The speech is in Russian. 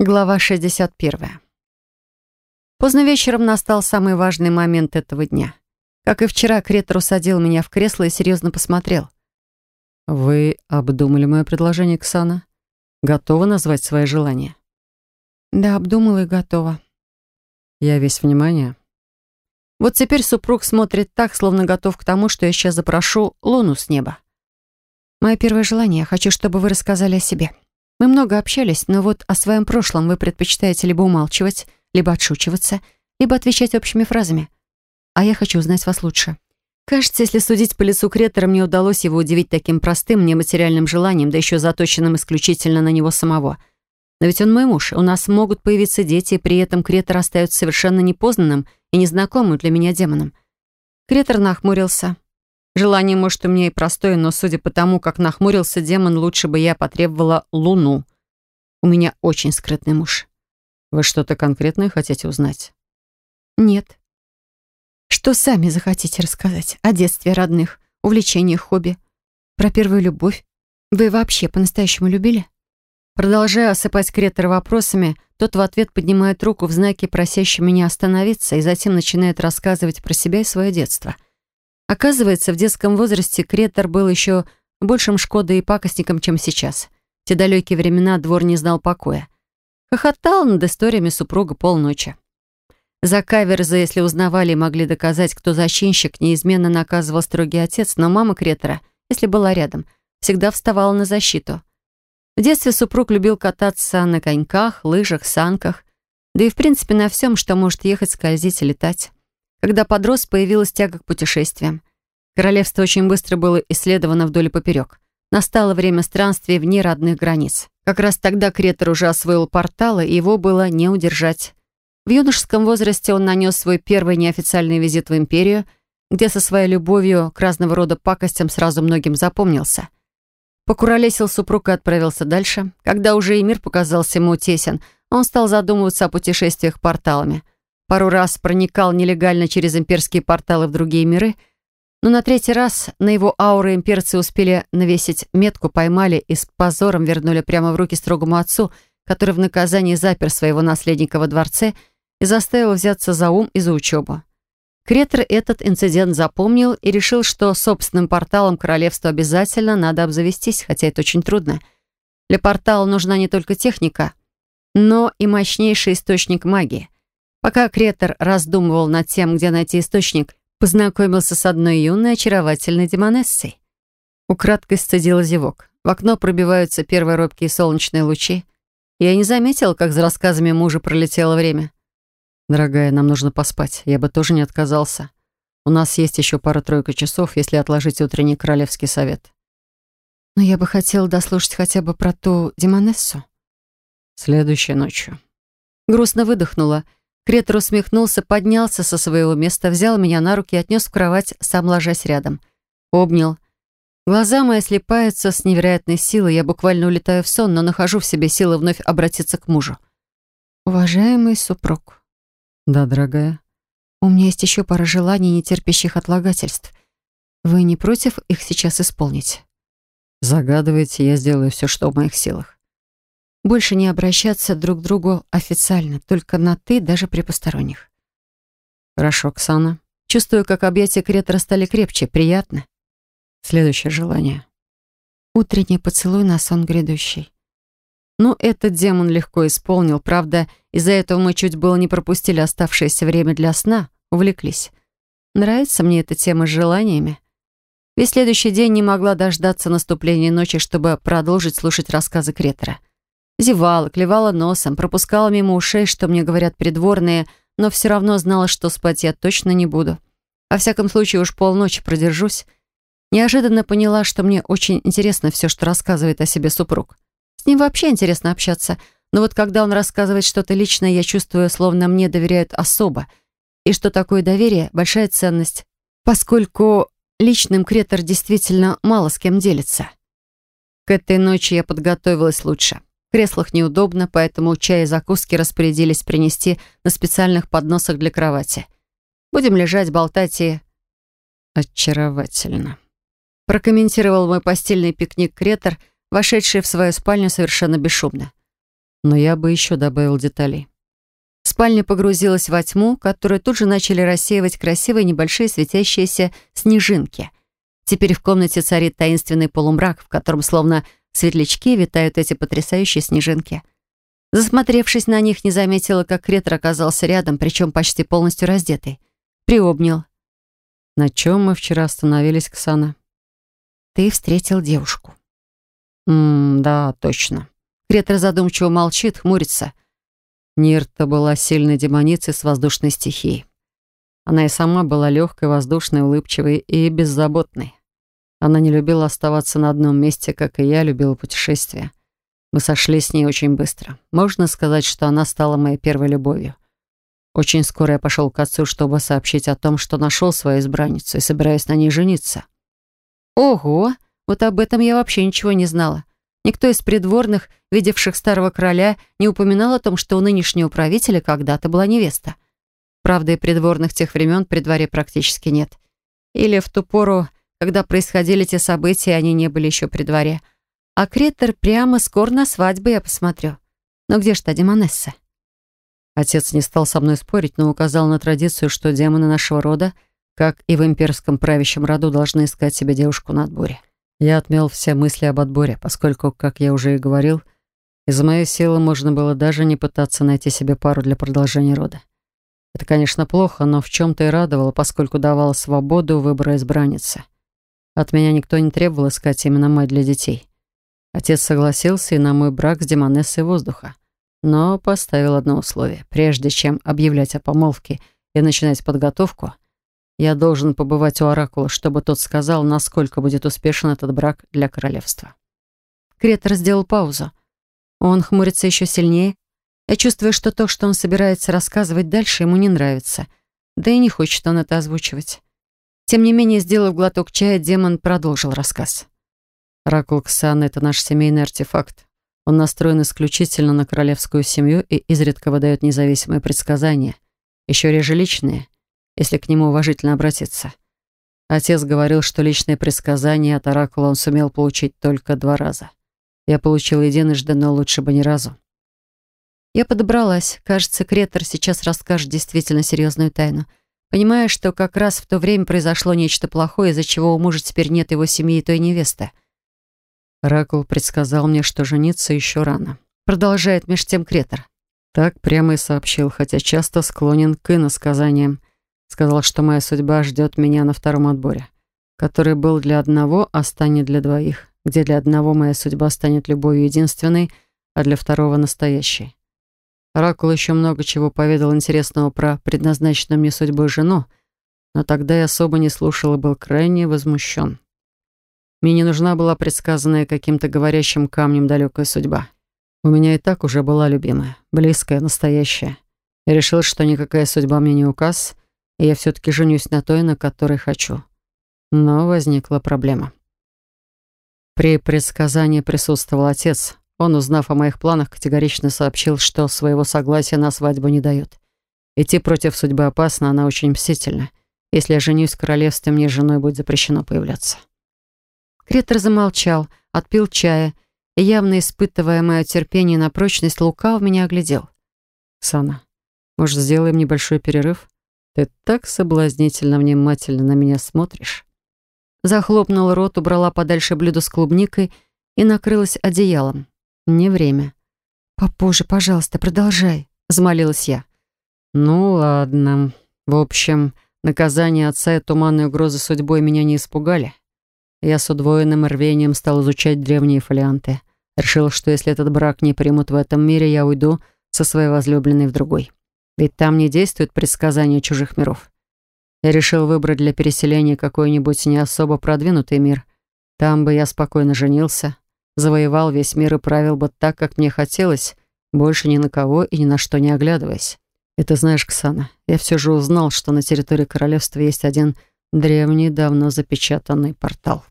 Глава 61. Поздно вечером настал самый важный момент этого дня. Как и вчера, Кретор усадил меня в кресло и серьезно посмотрел. «Вы обдумали мое предложение, Ксана? Готовы назвать свои желания?» «Да, обдумала и готова». «Я весь внимание». Вот теперь супруг смотрит так, словно готов к тому, что я сейчас запрошу луну с неба. «Мое первое желание. Хочу, чтобы вы рассказали о себе». Мы много общались, но вот о своем прошлом вы предпочитаете либо умалчивать, либо отшучиваться, либо отвечать общими фразами. А я хочу узнать вас лучше. Кажется, если судить по лицу Кретора, мне удалось его удивить таким простым, нематериальным желанием, да еще заточенным исключительно на него самого. Но ведь он мой муж, у нас могут появиться дети, и при этом Кретор остается совершенно непознанным и незнакомым для меня демоном. Кретор нахмурился. Желание, может, у меня и простое, но судя по тому, как нахмурился демон, лучше бы я потребовала луну. У меня очень скрытный муж. Вы что-то конкретное хотите узнать? Нет. Что сами захотите рассказать? О детстве родных, увлечениях, хобби? Про первую любовь? Вы вообще по-настоящему любили? Продолжая осыпать Кретора вопросами, тот в ответ поднимает руку в знаке, просящий меня остановиться, и затем начинает рассказывать про себя и свое детство — Оказывается, в детском возрасте Кретор был еще большим шкодой и пакостником, чем сейчас. В те далекие времена двор не знал покоя. Хохотал над историями супруга полночи. За каверзы, если узнавали и могли доказать, кто зачинщик, неизменно наказывал строгий отец, но мама Кретора, если была рядом, всегда вставала на защиту. В детстве супруг любил кататься на коньках, лыжах, санках, да и в принципе на всем, что может ехать, скользить и летать. Когда подрос, появилась тяга к путешествиям. Королевство очень быстро было исследовано вдоль и поперек. Настало время странствий вне родных границ. Как раз тогда Кретор уже освоил порталы, и его было не удержать. В юношеском возрасте он нанес свой первый неофициальный визит в Империю, где со своей любовью к разного рода пакостям сразу многим запомнился. Покуролесил супруг и отправился дальше. Когда уже и мир показался ему тесен, он стал задумываться о путешествиях порталами – Пару раз проникал нелегально через имперские порталы в другие миры, но на третий раз на его ауры имперцы успели навесить метку, поймали и с позором вернули прямо в руки строгому отцу, который в наказании запер своего наследника во дворце и заставил взяться за ум и за учебу. Кретер этот инцидент запомнил и решил, что собственным порталом королевства обязательно надо обзавестись, хотя это очень трудно. Для портала нужна не только техника, но и мощнейший источник магии — Пока Кретор раздумывал над тем, где найти источник, познакомился с одной юной очаровательной демонессой. Украдкой сцедила зевок. В окно пробиваются первые робкие солнечные лучи. Я не заметил, как за рассказами мужа пролетело время. «Дорогая, нам нужно поспать. Я бы тоже не отказался. У нас есть еще пара-тройка часов, если отложить утренний королевский совет». «Но я бы хотела дослушать хотя бы про ту демонессу». «Следующей ночью». Грустно выдохнула — Кретор усмехнулся, поднялся со своего места, взял меня на руки и отнес в кровать, сам ложась рядом. Обнял. Глаза мои слепаются с невероятной силой, я буквально улетаю в сон, но нахожу в себе силы вновь обратиться к мужу. «Уважаемый супруг». «Да, дорогая». «У меня есть еще пара желаний, не терпящих отлагательств. Вы не против их сейчас исполнить?» «Загадывайте, я сделаю все, что в моих силах». Больше не обращаться друг к другу официально, только на «ты» даже при посторонних. Хорошо, Оксана. Чувствую, как объятия Кретора стали крепче, приятно. Следующее желание. Утренний поцелуй на сон грядущий. Ну, этот демон легко исполнил, правда, из-за этого мы чуть было не пропустили оставшееся время для сна, увлеклись. Нравится мне эта тема с желаниями. Весь следующий день не могла дождаться наступления ночи, чтобы продолжить слушать рассказы Кретора. Зевала, клевала носом, пропускала мимо ушей, что мне говорят придворные, но все равно знала, что спать я точно не буду. Во всяком случае, уж полночи продержусь. Неожиданно поняла, что мне очень интересно все, что рассказывает о себе супруг. С ним вообще интересно общаться, но вот когда он рассказывает что-то личное, я чувствую, словно мне доверяют особо. И что такое доверие — большая ценность, поскольку личным кретор действительно мало с кем делится. К этой ночи я подготовилась лучше. В креслах неудобно, поэтому чай и закуски распорядились принести на специальных подносах для кровати. Будем лежать, болтать и... Очаровательно. Прокомментировал мой постельный пикник Кретор, вошедший в свою спальню совершенно бесшумно. Но я бы еще добавил деталей. Спальня погрузилась во тьму, которую тут же начали рассеивать красивые небольшие светящиеся снежинки. Теперь в комнате царит таинственный полумрак, в котором словно светлячки витают эти потрясающие снежинки. Засмотревшись на них, не заметила, как Кретор оказался рядом, причем почти полностью раздетый. Приобнял. «На чем мы вчера остановились, Ксана?» «Ты встретил девушку». «Ммм, да, точно». Кретор задумчиво молчит, хмурится. Нирта была сильной демоницей с воздушной стихией. Она и сама была легкой, воздушной, улыбчивой и беззаботной. Она не любила оставаться на одном месте, как и я любила путешествия. Мы сошли с ней очень быстро. Можно сказать, что она стала моей первой любовью. Очень скоро я пошел к отцу, чтобы сообщить о том, что нашел свою избранницу и собираюсь на ней жениться. Ого, вот об этом я вообще ничего не знала. Никто из придворных, видевших старого короля, не упоминал о том, что у нынешнего правителя когда-то была невеста. Правда, и придворных тех времен при дворе практически нет. Или в ту пору когда происходили те события, они не были еще при дворе. А Кретер прямо скоро на свадьбу я посмотрю. Но где ж та демонесса? Отец не стал со мной спорить, но указал на традицию, что демоны нашего рода, как и в имперском правящем роду, должны искать себе девушку на отборе. Я отмел все мысли об отборе, поскольку, как я уже и говорил, из-за моей силы можно было даже не пытаться найти себе пару для продолжения рода. Это, конечно, плохо, но в чем-то и радовало, поскольку давало свободу выбора избранницы. От меня никто не требовал искать именно мать для детей. Отец согласился и на мой брак с Демонессой воздуха. Но поставил одно условие. Прежде чем объявлять о помолвке и начинать подготовку, я должен побывать у Оракула, чтобы тот сказал, насколько будет успешен этот брак для королевства. Кретор сделал паузу. Он хмурится еще сильнее. Я чувствую, что то, что он собирается рассказывать дальше, ему не нравится. Да и не хочет он это озвучивать. Тем не менее, сделав глоток чая, демон продолжил рассказ. «Оракул Ксан — это наш семейный артефакт. Он настроен исключительно на королевскую семью и изредка выдает независимые предсказания, еще реже личные, если к нему уважительно обратиться. Отец говорил, что личные предсказания от Оракула он сумел получить только два раза. Я получил единожды, но лучше бы ни разу. Я подобралась. Кажется, Кретор сейчас расскажет действительно серьезную тайну — понимая, что как раз в то время произошло нечто плохое, из-за чего у мужа теперь нет его семьи и той невесты. Ракул предсказал мне, что жениться еще рано. Продолжает меж тем Кретор. Так прямо и сообщил, хотя часто склонен к иносказаниям. Сказал, что моя судьба ждет меня на втором отборе, который был для одного, а станет для двоих, где для одного моя судьба станет любовью единственной, а для второго — настоящей. Оракул еще много чего поведал интересного про предназначенную мне судьбой жену, но тогда я особо не слушал и был крайне возмущен. Мне не нужна была предсказанная каким-то говорящим камнем далекая судьба. У меня и так уже была любимая, близкая, настоящая. Я решил, что никакая судьба мне не указ, и я все-таки женюсь на той, на которой хочу. Но возникла проблема. При предсказании присутствовал отец, он, узнав о моих планах, категорично сообщил, что своего согласия на свадьбу не дает. Идти против судьбы опасно, она очень мстительна. Если я женюсь в королевстве, мне женой будет запрещено появляться. Кретор замолчал, отпил чая и, явно испытывая мое терпение на прочность, лукав меня оглядел. «Сана, может, сделаем небольшой перерыв? Ты так соблазнительно внимательно на меня смотришь». Захлопнула рот, убрала подальше блюдо с клубникой и накрылась одеялом. Не время. «Попозже, пожалуйста, продолжай», — взмолилась я. «Ну ладно. В общем, наказание отца и туманные угрозы судьбой меня не испугали. Я с удвоенным рвением стал изучать древние фолианты. Решил, что если этот брак не примут в этом мире, я уйду со своей возлюбленной в другой. Ведь там не действует предсказания чужих миров. Я решил выбрать для переселения какой-нибудь не особо продвинутый мир. Там бы я спокойно женился, завоевал весь мир и правил бы так, как мне хотелось, больше ни на кого и ни на что не оглядываясь. Это знаешь, Ксана, я все же узнал, что на территории королевства есть один древний, давно запечатанный портал.